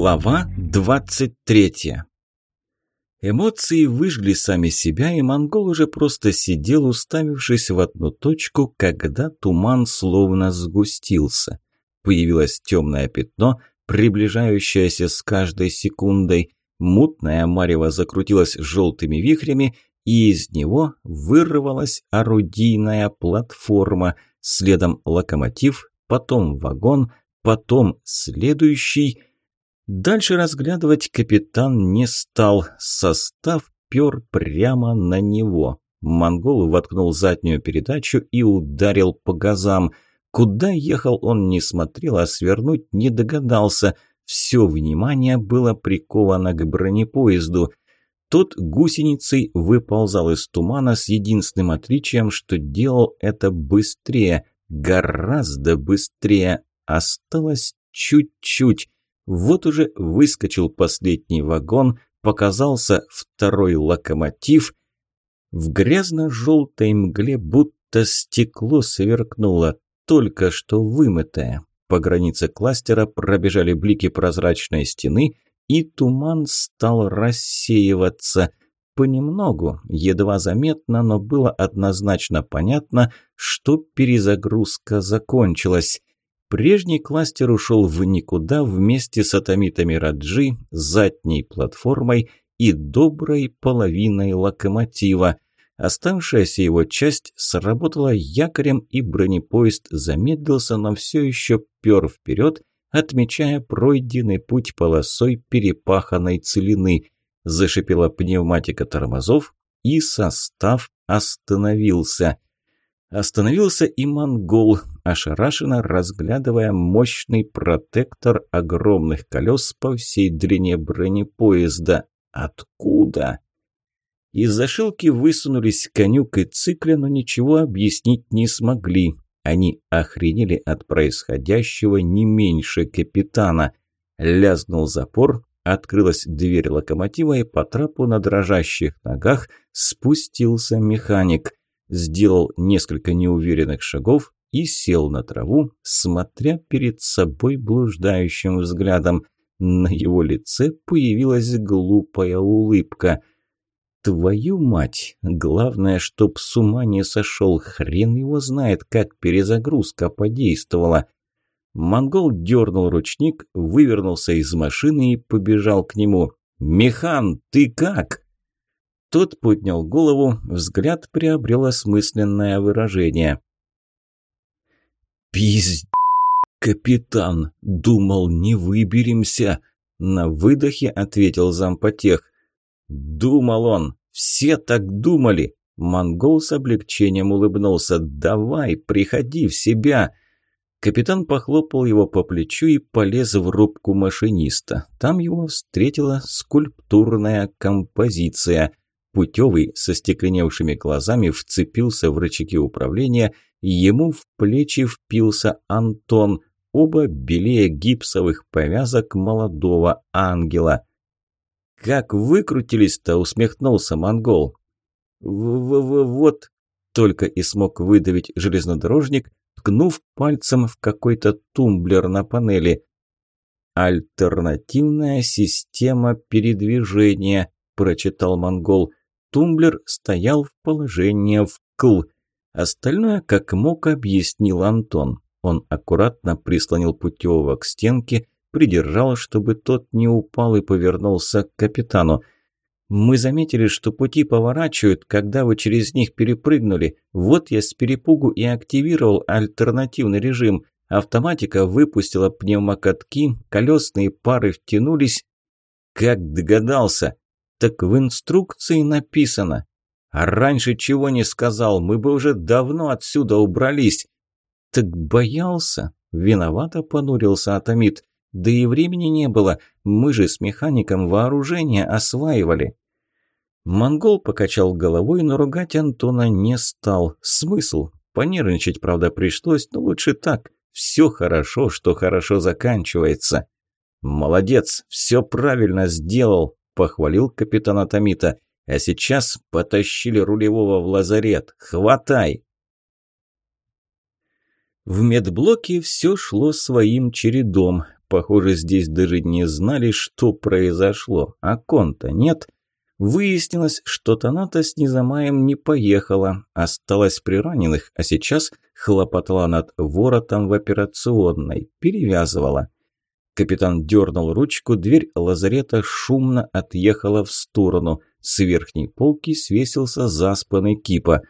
Глава 23 Эмоции выжгли сами себя, и монгол уже просто сидел, уставившись в одну точку, когда туман словно сгустился. Появилось темное пятно, приближающееся с каждой секундой. Мутная марево закрутилась желтыми вихрями, и из него вырвалась орудийная платформа, следом локомотив, потом вагон, потом следующий. Дальше разглядывать капитан не стал, состав пер прямо на него. Монгол воткнул заднюю передачу и ударил по газам. Куда ехал он не смотрел, а свернуть не догадался. Все внимание было приковано к бронепоезду. Тот гусеницей выползал из тумана с единственным отличием, что делал это быстрее, гораздо быстрее. Осталось чуть-чуть. Вот уже выскочил последний вагон, показался второй локомотив. В грязно-желтой мгле будто стекло сверкнуло, только что вымытое. По границе кластера пробежали блики прозрачной стены – и туман стал рассеиваться. Понемногу, едва заметно, но было однозначно понятно, что перезагрузка закончилась. Прежний кластер ушел в никуда вместе с атомитами Раджи, задней платформой и доброй половиной локомотива. Оставшаяся его часть сработала якорем, и бронепоезд замедлился, но все еще пер вперед, отмечая пройденный путь полосой перепаханной целины. Зашипела пневматика тормозов, и состав остановился. Остановился и монгол, ошарашенно разглядывая мощный протектор огромных колес по всей длине бронепоезда. Откуда? Из зашилки высунулись конюк и цикля, но ничего объяснить не смогли. Они охренели от происходящего не меньше капитана. Лязнул запор, открылась дверь локомотива, и по трапу на дрожащих ногах спустился механик. Сделал несколько неуверенных шагов и сел на траву, смотря перед собой блуждающим взглядом. На его лице появилась глупая улыбка – Твою мать! Главное, чтоб с ума не сошел. Хрен его знает, как перезагрузка подействовала. Монгол дернул ручник, вывернулся из машины и побежал к нему. «Механ, ты как?» Тот поднял голову, взгляд приобрел осмысленное выражение. «Пиздец, капитан! Думал, не выберемся!» На выдохе ответил зампотех. «Думал он! Все так думали!» Монгол с облегчением улыбнулся. «Давай, приходи в себя!» Капитан похлопал его по плечу и полез в рубку машиниста. Там его встретила скульптурная композиция. Путевый со стекленевшими глазами вцепился в рычаги управления, ему в плечи впился Антон, оба белее гипсовых повязок молодого ангела. «Как выкрутились-то?» – усмехнулся монгол. «В-в-в-вот», – только и смог выдавить железнодорожник, ткнув пальцем в какой-то тумблер на панели. «Альтернативная система передвижения», – прочитал монгол. Тумблер стоял в положении вкл. Остальное, как мог, объяснил Антон. Он аккуратно прислонил путевого к стенке, придержал, чтобы тот не упал и повернулся к капитану. «Мы заметили, что пути поворачивают, когда вы через них перепрыгнули. Вот я с перепугу и активировал альтернативный режим. Автоматика выпустила пневмокатки, колесные пары втянулись. Как догадался? Так в инструкции написано. А раньше чего не сказал, мы бы уже давно отсюда убрались. Так боялся? Виновато понурился Атомит. Да и времени не было, мы же с механиком вооружение осваивали. Монгол покачал головой, но ругать Антона не стал. Смысл? Понервничать, правда, пришлось, но лучше так. Все хорошо, что хорошо заканчивается. «Молодец, все правильно сделал», – похвалил капитан Атомита. «А сейчас потащили рулевого в лазарет. Хватай!» В медблоке все шло своим чередом. Похоже, здесь даже не знали, что произошло, а конта нет. Выяснилось, что Таната с Низамаем не поехала, осталась при раненых, а сейчас хлопотала над воротом в операционной, перевязывала. Капитан дернул ручку, дверь лазарета шумно отъехала в сторону. С верхней полки свесился заспанный кипа.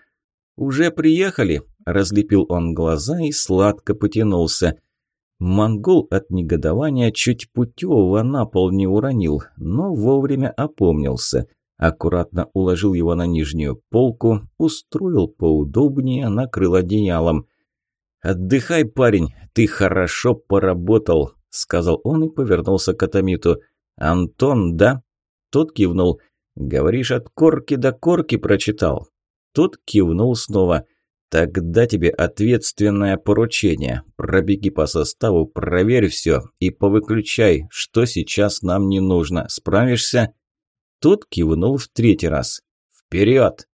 «Уже приехали?» – разлепил он глаза и сладко потянулся. Монгол от негодования чуть путевого на пол не уронил, но вовремя опомнился. Аккуратно уложил его на нижнюю полку, устроил поудобнее, накрыл одеялом. «Отдыхай, парень, ты хорошо поработал», – сказал он и повернулся к Атомиту. «Антон, да?» Тот кивнул. «Говоришь, от корки до корки прочитал?» Тот кивнул снова. «Тогда тебе ответственное поручение. Пробеги по составу, проверь все и повыключай, что сейчас нам не нужно. Справишься?» Тот кивнул в третий раз. «Вперед!»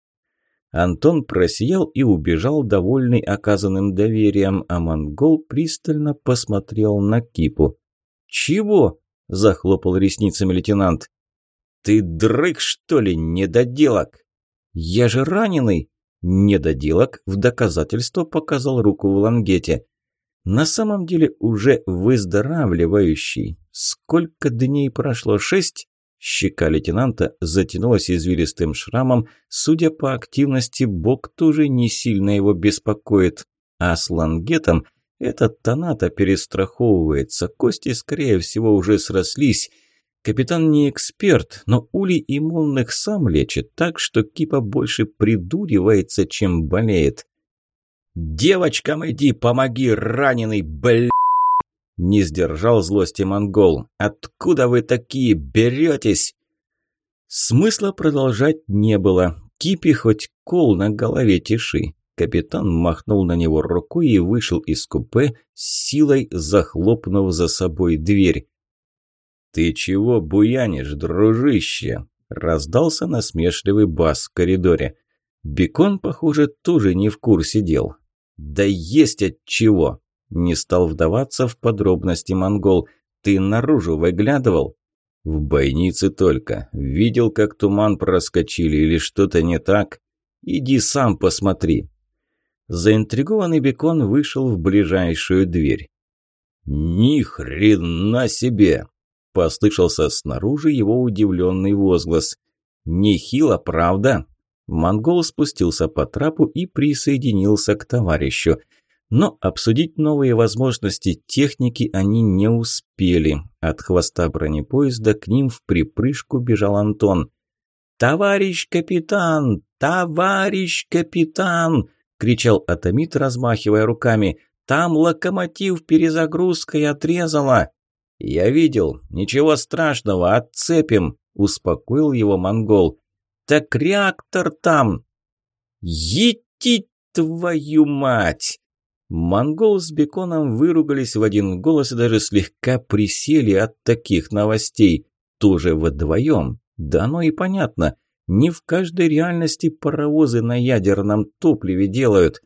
Антон просиял и убежал, довольный оказанным доверием, а монгол пристально посмотрел на Кипу. «Чего?» – захлопал ресницами лейтенант. «Ты дрыг, что ли, недоделок?» «Я же раненый!» Недоделок в доказательство показал руку в лангете. На самом деле уже выздоравливающий. Сколько дней прошло? Шесть? Щека лейтенанта затянулась извилистым шрамом. Судя по активности, бок тоже не сильно его беспокоит. А с лангетом этот тоната перестраховывается. Кости, скорее всего, уже срослись. Капитан не эксперт, но улей иммунных сам лечит, так что Кипа больше придуривается, чем болеет. «Девочкам иди, помоги, раненый, бля!» Не сдержал злости монгол. «Откуда вы такие беретесь?» Смысла продолжать не было. Кипи хоть кол на голове тиши. Капитан махнул на него рукой и вышел из купе, силой захлопнув за собой дверь. «Ты чего буянишь, дружище?» – раздался насмешливый бас в коридоре. Бекон, похоже, тоже не в курсе дел. «Да есть от чего!» – не стал вдаваться в подробности монгол. «Ты наружу выглядывал?» «В бойнице только. Видел, как туман проскочили или что-то не так? Иди сам посмотри». Заинтригованный Бекон вышел в ближайшую дверь. «Ни хрена себе!» – послышался снаружи его удивленный возглас. «Нехило, правда?» Монгол спустился по трапу и присоединился к товарищу. Но обсудить новые возможности техники они не успели. От хвоста бронепоезда к ним в припрыжку бежал Антон. «Товарищ капитан! Товарищ капитан!» – кричал Атомит, размахивая руками. «Там локомотив перезагрузкой отрезала!» «Я видел. Ничего страшного, отцепим», – успокоил его монгол. «Так реактор там!» «Ети твою мать!» Монгол с Беконом выругались в один голос и даже слегка присели от таких новостей. Тоже вдвоем. Да оно и понятно. Не в каждой реальности паровозы на ядерном топливе делают.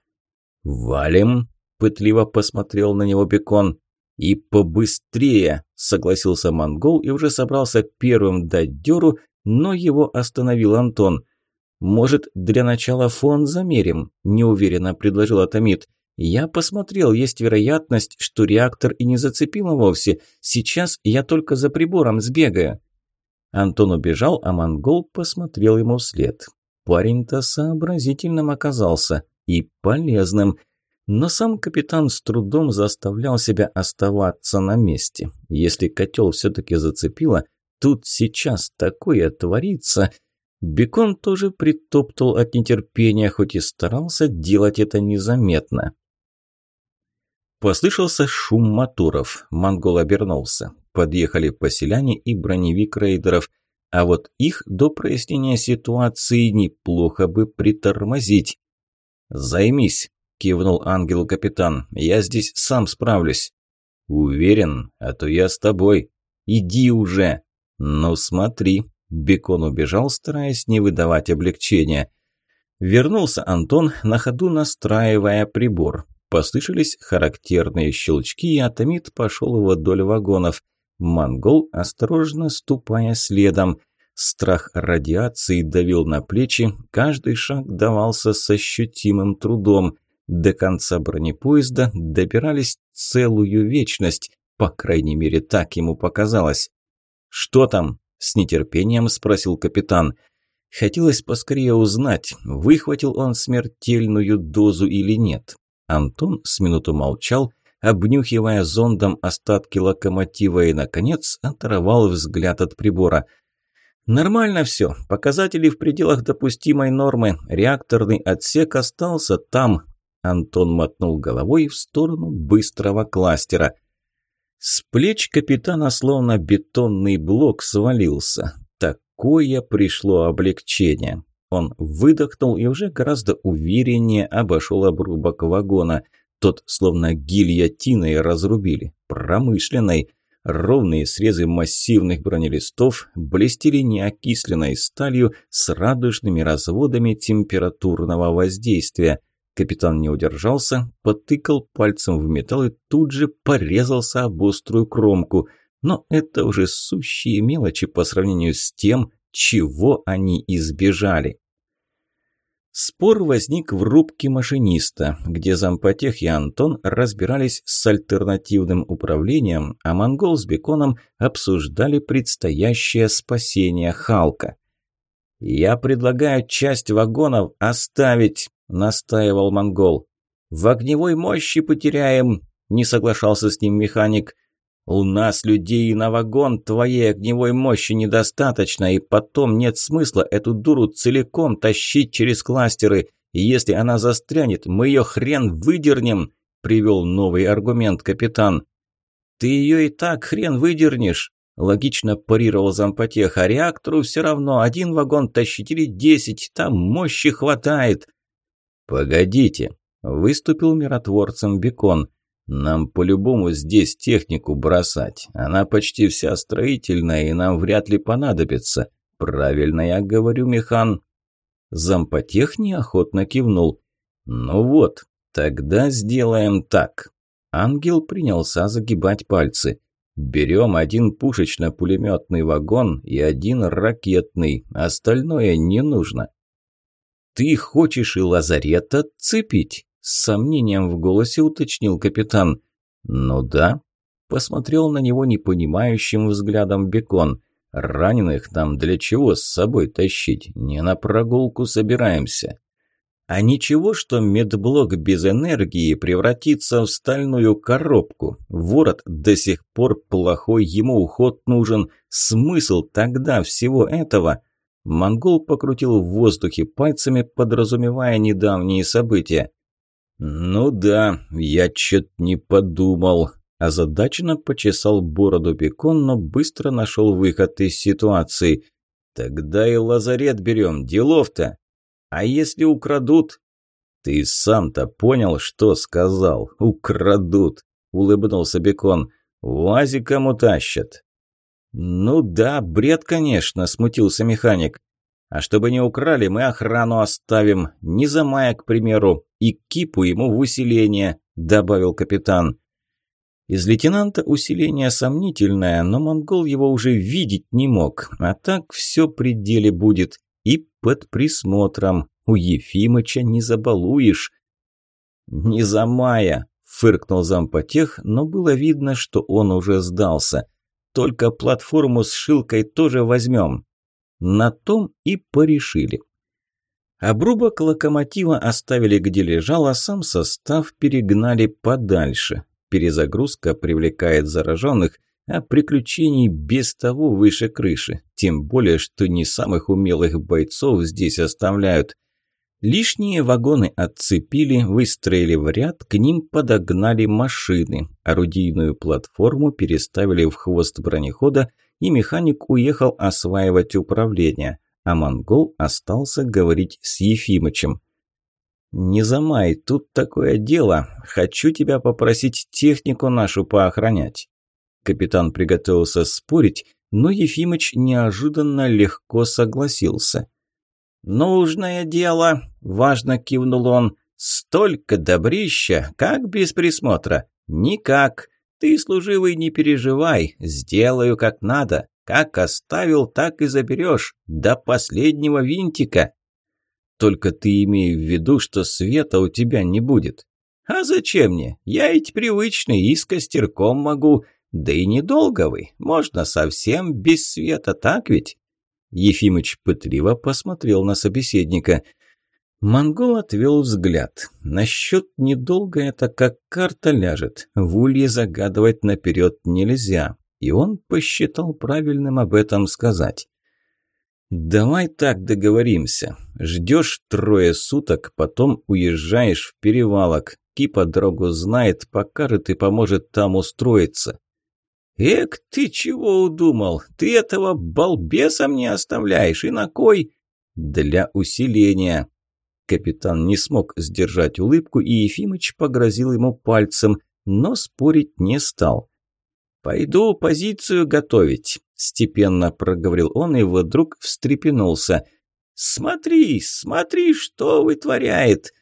«Валим!» – пытливо посмотрел на него Бекон. «И побыстрее!» – согласился монгол и уже собрался первым дать дёру, но его остановил Антон. «Может, для начала фон замерим?» – неуверенно предложил Атомит. «Я посмотрел, есть вероятность, что реактор и не зацепило вовсе. Сейчас я только за прибором сбегаю». Антон убежал, а монгол посмотрел ему вслед. Парень-то сообразительным оказался и полезным – но сам капитан с трудом заставлял себя оставаться на месте. Если котел все-таки зацепило, тут сейчас такое творится. Бекон тоже притоптал от нетерпения, хоть и старался делать это незаметно. Послышался шум моторов. Монгол обернулся. Подъехали поселяне и броневик рейдеров. А вот их до прояснения ситуации неплохо бы притормозить. «Займись», – кивнул ангелу капитан. «Я здесь сам справлюсь». «Уверен, а то я с тобой. Иди уже!» «Ну смотри». Бекон убежал, стараясь не выдавать облегчения. Вернулся Антон, на ходу настраивая прибор. Послышались характерные щелчки, и Атомит пошел вдоль вагонов. Монгол, осторожно ступая следом. Страх радиации давил на плечи, каждый шаг давался с ощутимым трудом. До конца бронепоезда добирались целую вечность, по крайней мере, так ему показалось. «Что там?» – с нетерпением спросил капитан. Хотелось поскорее узнать, выхватил он смертельную дозу или нет. Антон с минуту молчал, обнюхивая зондом остатки локомотива и, наконец, оторвал взгляд от прибора. «Нормально все. Показатели в пределах допустимой нормы. Реакторный отсек остался там». Антон мотнул головой в сторону быстрого кластера. С плеч капитана словно бетонный блок свалился. Такое пришло облегчение. Он выдохнул и уже гораздо увереннее обошел обрубок вагона. Тот словно гильотиной разрубили, промышленной. Ровные срезы массивных бронелистов блестели неокисленной сталью с радужными разводами температурного воздействия. Капитан не удержался, потыкал пальцем в металл и тут же порезался об острую кромку. Но это уже сущие мелочи по сравнению с тем, чего они избежали. Спор возник в рубке машиниста, где зампотех и Антон разбирались с альтернативным управлением, а монгол с Беконом обсуждали предстоящее спасение Халка. «Я предлагаю часть вагонов оставить», – настаивал монгол. «В огневой мощи потеряем», – не соглашался с ним механик. «У нас людей на вагон твоей огневой мощи недостаточно, и потом нет смысла эту дуру целиком тащить через кластеры. Если она застрянет, мы ее хрен выдернем», – привел новый аргумент капитан. «Ты ее и так хрен выдернешь», – логично парировал зампотех. «А реактору все равно, один вагон тащить или десять, там мощи хватает». «Погодите», – выступил миротворцем Бекон – нам по-любому здесь технику бросать. Она почти вся строительная и нам вряд ли понадобится. Правильно я говорю, механ. Зампотех неохотно кивнул. Ну вот, тогда сделаем так. Ангел принялся загибать пальцы. Берем один пушечно-пулеметный вагон и один ракетный. Остальное не нужно. Ты хочешь и лазарет отцепить? С сомнением в голосе уточнил капитан. «Ну да». Посмотрел на него непонимающим взглядом Бекон. «Раненых нам для чего с собой тащить? Не на прогулку собираемся». А ничего, что медблок без энергии превратится в стальную коробку. Ворот до сих пор плохой, ему уход нужен. Смысл тогда всего этого? Монгол покрутил в воздухе пальцами, подразумевая недавние события. «Ну да, я чё-то не подумал». Озадаченно почесал бороду Бекон, но быстро нашел выход из ситуации. «Тогда и лазарет берем, делов-то. А если украдут?» «Ты сам-то понял, что сказал? Украдут!» – улыбнулся Бекон. «Вазиком утащат». «Ну да, бред, конечно», – смутился механик. А чтобы не украли, мы охрану оставим. Не за мая, к примеру. И кипу ему в усиление», – добавил капитан. Из лейтенанта усиление сомнительное, но монгол его уже видеть не мог. А так все при деле будет. И под присмотром. У Ефимыча не забалуешь. «Не за мая», – фыркнул зампотех, но было видно, что он уже сдался. «Только платформу с шилкой тоже возьмем. На том и порешили. Обрубок локомотива оставили где лежал, а сам состав перегнали подальше. Перезагрузка привлекает зараженных, а приключений без того выше крыши. Тем более, что не самых умелых бойцов здесь оставляют. Лишние вагоны отцепили, выстроили в ряд, к ним подогнали машины. Орудийную платформу переставили в хвост бронехода – и механик уехал осваивать управление, а монгол остался говорить с Ефимычем. «Не замай, тут такое дело. Хочу тебя попросить технику нашу поохранять». Капитан приготовился спорить, но Ефимыч неожиданно легко согласился. «Нужное дело», – важно кивнул он. Столько добрища, как без присмотра? Никак. Ты, служивый, не переживай, сделаю как надо. Как оставил, так и заберешь, до последнего винтика. Только ты имей в виду, что света у тебя не будет. А зачем мне? Я ведь привычный и с костерком могу. Да и недолго вы, можно совсем без света, так ведь? Ефимыч пытливо посмотрел на собеседника – Монгол отвел взгляд. Насчет недолго это как карта ляжет. В улье загадывать наперед нельзя. И он посчитал правильным об этом сказать. «Давай так договоримся. Ждешь трое суток, потом уезжаешь в перевалок. Кипа дорогу знает, покажет и поможет там устроиться». «Эк, ты чего удумал? Ты этого балбеса мне оставляешь, и на кой?» «Для усиления. Капитан не смог сдержать улыбку, и Ефимыч погрозил ему пальцем, но спорить не стал. «Пойду позицию готовить», – степенно проговорил он и вдруг встрепенулся. «Смотри, смотри, что вытворяет!»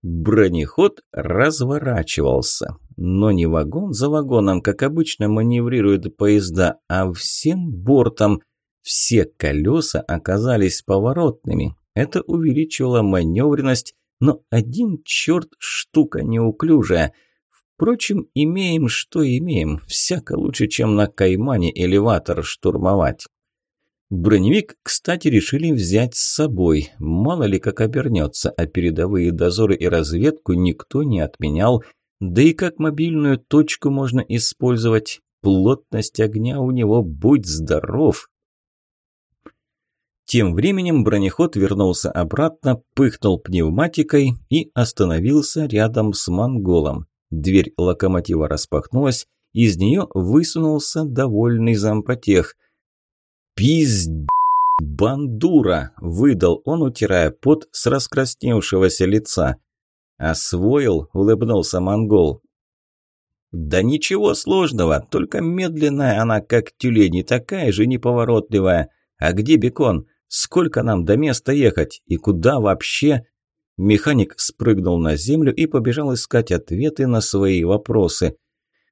Бронеход разворачивался, но не вагон за вагоном, как обычно маневрируют поезда, а всем бортом. Все колеса оказались поворотными, это увеличивало маневренность, но один черт штука неуклюжая. Впрочем, имеем, что имеем. Всяко лучше, чем на Каймане элеватор штурмовать. Броневик, кстати, решили взять с собой. Мало ли как обернется, а передовые дозоры и разведку никто не отменял. Да и как мобильную точку можно использовать. Плотность огня у него будь здоров. Тем временем бронеход вернулся обратно, пыхнул пневматикой и остановился рядом с монголом. Дверь локомотива распахнулась, из нее высунулся довольный зампотех. «Пиздец, бандура!» – выдал он, утирая пот с раскрасневшегося лица. «Освоил?» – улыбнулся монгол. «Да ничего сложного, только медленная она, как тюлень, и такая же неповоротливая. А где бекон? Сколько нам до места ехать? И куда вообще?» Механик спрыгнул на землю и побежал искать ответы на свои вопросы.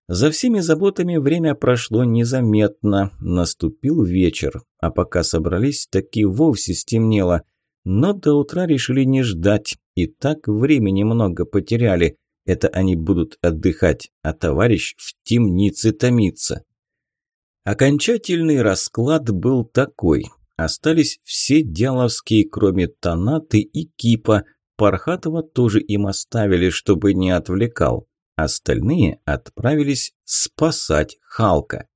За всеми заботами время прошло незаметно. Наступил вечер, а пока собрались, таки вовсе стемнело. Но до утра решили не ждать, и так времени много потеряли. Это они будут отдыхать, а товарищ в темнице томится. Окончательный расклад был такой. Остались все дяловские, кроме Танаты и Кипа. Пархатова тоже им оставили, чтобы не отвлекал. Остальные отправились спасать Халка.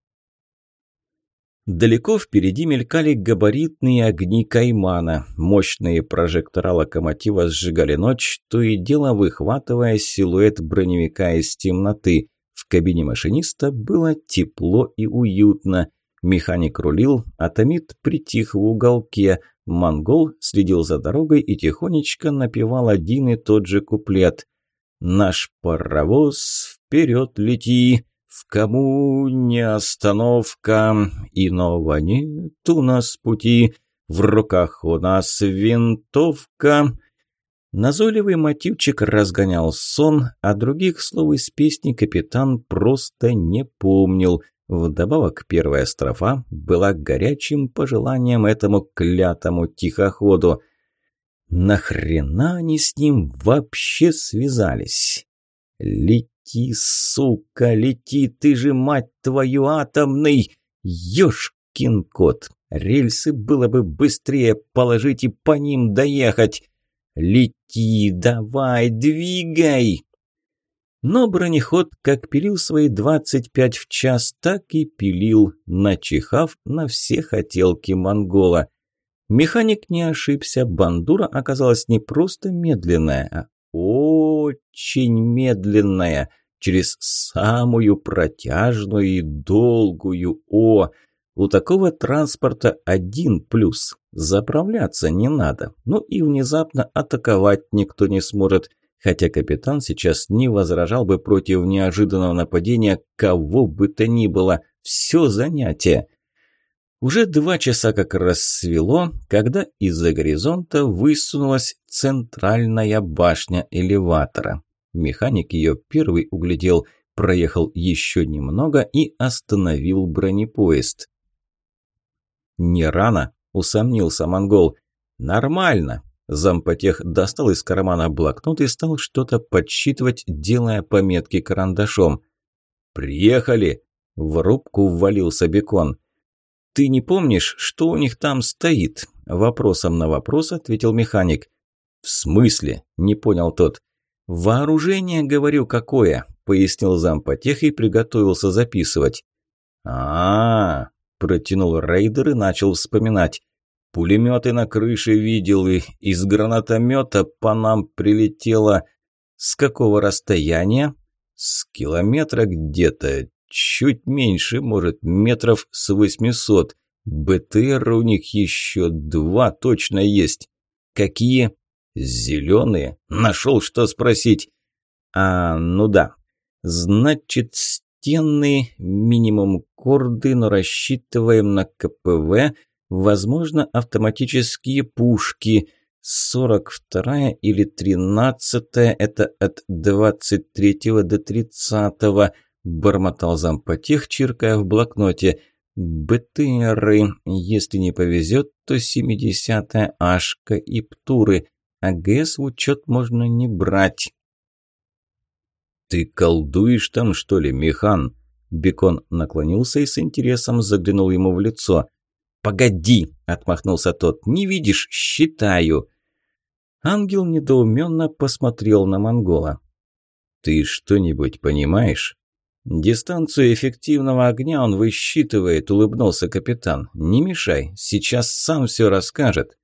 Далеко впереди мелькали габаритные огни Каймана. Мощные прожектора локомотива сжигали ночь, то и дело выхватывая силуэт броневика из темноты. В кабине машиниста было тепло и уютно. Механик рулил, а Томит притих в уголке. Монгол следил за дорогой и тихонечко напевал один и тот же куплет. «Наш паровоз вперед лети, в кому не остановка, иного нет у нас пути, в руках у нас винтовка». Назойливый мотивчик разгонял сон, а других слов из песни капитан просто не помнил – Вдобавок, первая строфа была горячим пожеланием этому клятому тихоходу. Нахрена они с ним вообще связались? Лети, сука, лети, ты же, мать твою, атомный! Ёшкин кот! Рельсы было бы быстрее положить и по ним доехать. Лети, давай, двигай! Но бронеход как пилил свои 25 в час, так и пилил, начихав на все хотелки монгола. Механик не ошибся, бандура оказалась не просто медленная, а очень медленная, через самую протяжную и долгую О. У такого транспорта один плюс – заправляться не надо, ну и внезапно атаковать никто не сможет – хотя капитан сейчас не возражал бы против неожиданного нападения кого бы то ни было. Все занятие. Уже два часа как рассвело, когда из-за горизонта высунулась центральная башня элеватора. Механик ее первый углядел, проехал еще немного и остановил бронепоезд. «Не рано», – усомнился монгол. «Нормально». Зампотех достал из кармана блокнот и стал что-то подсчитывать, делая пометки карандашом. «Приехали!» – в рубку ввалился бекон. «Ты не помнишь, что у них там стоит?» Вопросом на вопрос ответил механик. «В смысле?» – не понял тот. «Вооружение, говорю, какое?» – пояснил зампотех и приготовился записывать. а, -а, -а протянул рейдер и начал вспоминать. «Пулеметы на крыше видел, и из гранатомета по нам прилетело...» «С какого расстояния?» «С километра где-то, Чуть меньше, может, метров с 800. БТР у них еще два точно есть. Какие? Зеленые. Нашел, что спросить. А, ну да. Значит, стены, минимум корды, но рассчитываем на КПВ. Возможно, автоматические пушки. 42 или 13 это от 23 до 30 -го бормотал зампотех, чиркая в блокноте. БТРы, если не повезет, то 70-я Ашка и Птуры. А ГС в учет можно не брать. «Ты колдуешь там, что ли, механ?» Бекон наклонился и с интересом заглянул ему в лицо. «Погоди!» – отмахнулся тот. «Не видишь? Считаю!» Ангел недоуменно посмотрел на монгола. «Ты что-нибудь понимаешь?» «Дистанцию эффективного огня он высчитывает», – улыбнулся капитан. «Не мешай, сейчас сам все расскажет».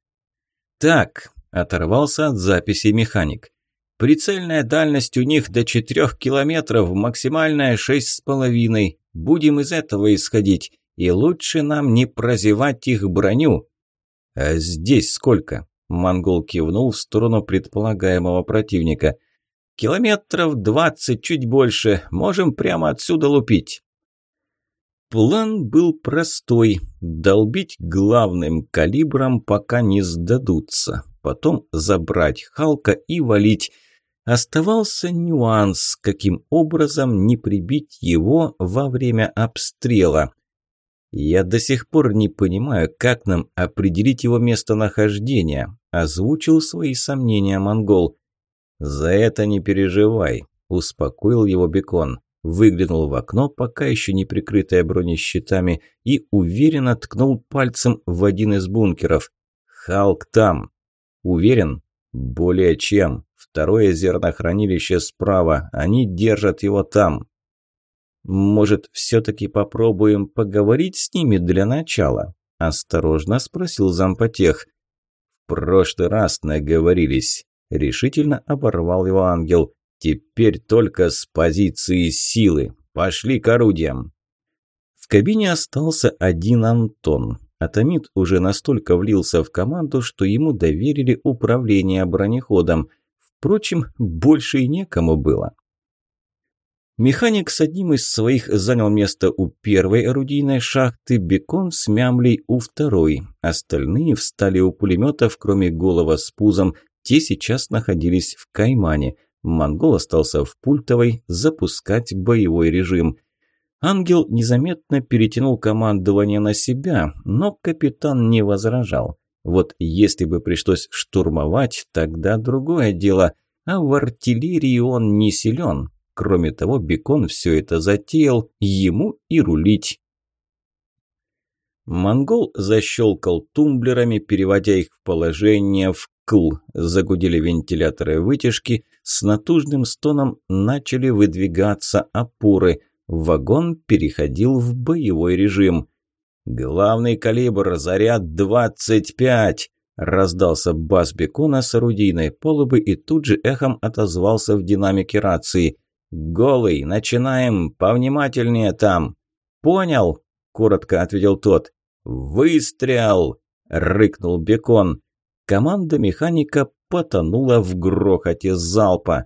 «Так», – оторвался от записи механик. «Прицельная дальность у них до четырех километров, максимальная шесть с половиной. Будем из этого исходить, и лучше нам не прозевать их броню». «А здесь сколько?» – монгол кивнул в сторону предполагаемого противника – Километров двадцать, чуть больше. Можем прямо отсюда лупить. План был простой – долбить главным калибром, пока не сдадутся. Потом забрать Халка и валить. Оставался нюанс, каким образом не прибить его во время обстрела. «Я до сих пор не понимаю, как нам определить его местонахождение», – озвучил свои сомнения монгол. «За это не переживай», – успокоил его Бекон. Выглянул в окно, пока еще не прикрытое бронещитами, и уверенно ткнул пальцем в один из бункеров. «Халк там!» «Уверен?» «Более чем. Второе зернохранилище справа. Они держат его там». «Может, все-таки попробуем поговорить с ними для начала?» – осторожно спросил зампотех. «В прошлый раз наговорились. Решительно оборвал его ангел. «Теперь только с позиции силы. Пошли к орудиям». В кабине остался один Антон. Атомит уже настолько влился в команду, что ему доверили управление бронеходом. Впрочем, больше и некому было. Механик с одним из своих занял место у первой орудийной шахты, Бекон с Мямлей у второй. Остальные встали у пулеметов, кроме голова с пузом, те сейчас находились в Каймане. Монгол остался в пультовой запускать боевой режим. Ангел незаметно перетянул командование на себя, но капитан не возражал. Вот если бы пришлось штурмовать, тогда другое дело. А в артиллерии он не силен. Кроме того, Бекон все это затеял, ему и рулить. Монгол защелкал тумблерами, переводя их в положение в кл. Загудели вентиляторы вытяжки, с натужным стоном начали выдвигаться опоры. Вагон переходил в боевой режим. «Главный калибр, заряд 25!» Раздался бас бекона с орудийной полубы и тут же эхом отозвался в динамике рации. «Голый, начинаем, повнимательнее там!» «Понял!» – коротко ответил тот. «Выстрел!» – рыкнул бекон. Команда механика потонула в грохоте залпа.